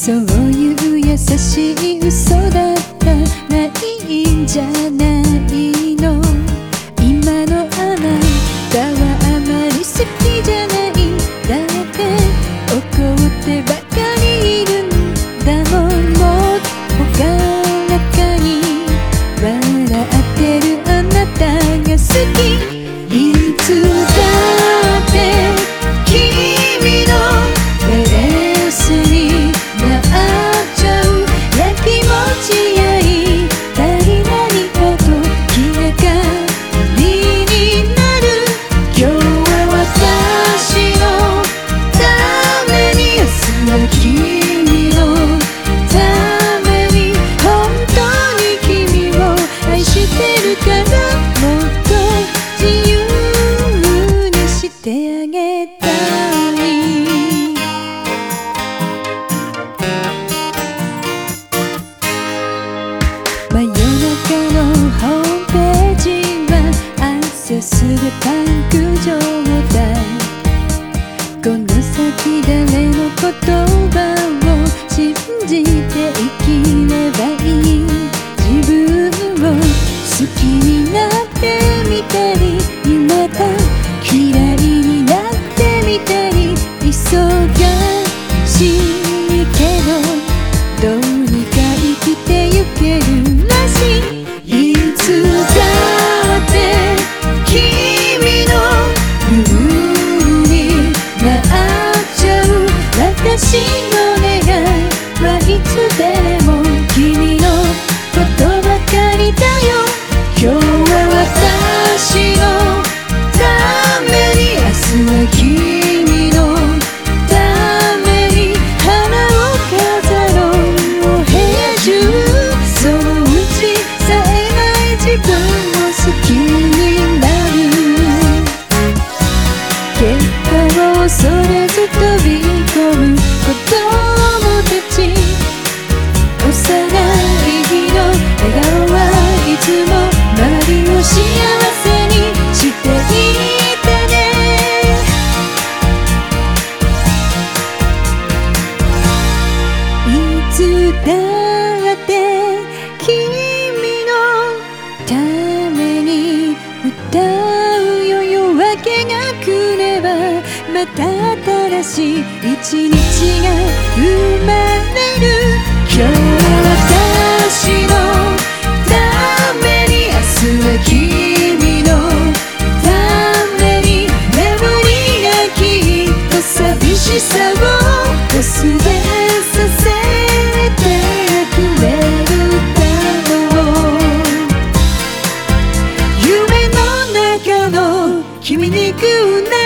そういう優しい嘘だったないんじゃないの？今のあなたはあまり好きじゃない。だって怒ってばかりいるんだもん。もう朗らかに笑ってるあなたが好き。パンク状態この先誰の言葉を信じて生きればいい。自分を好きになってみたり今だ新しい一日が生まれる今日私のために明日は君のために眠りがきっと寂しさを忘れさせてくれるだろう夢の中の君に行くね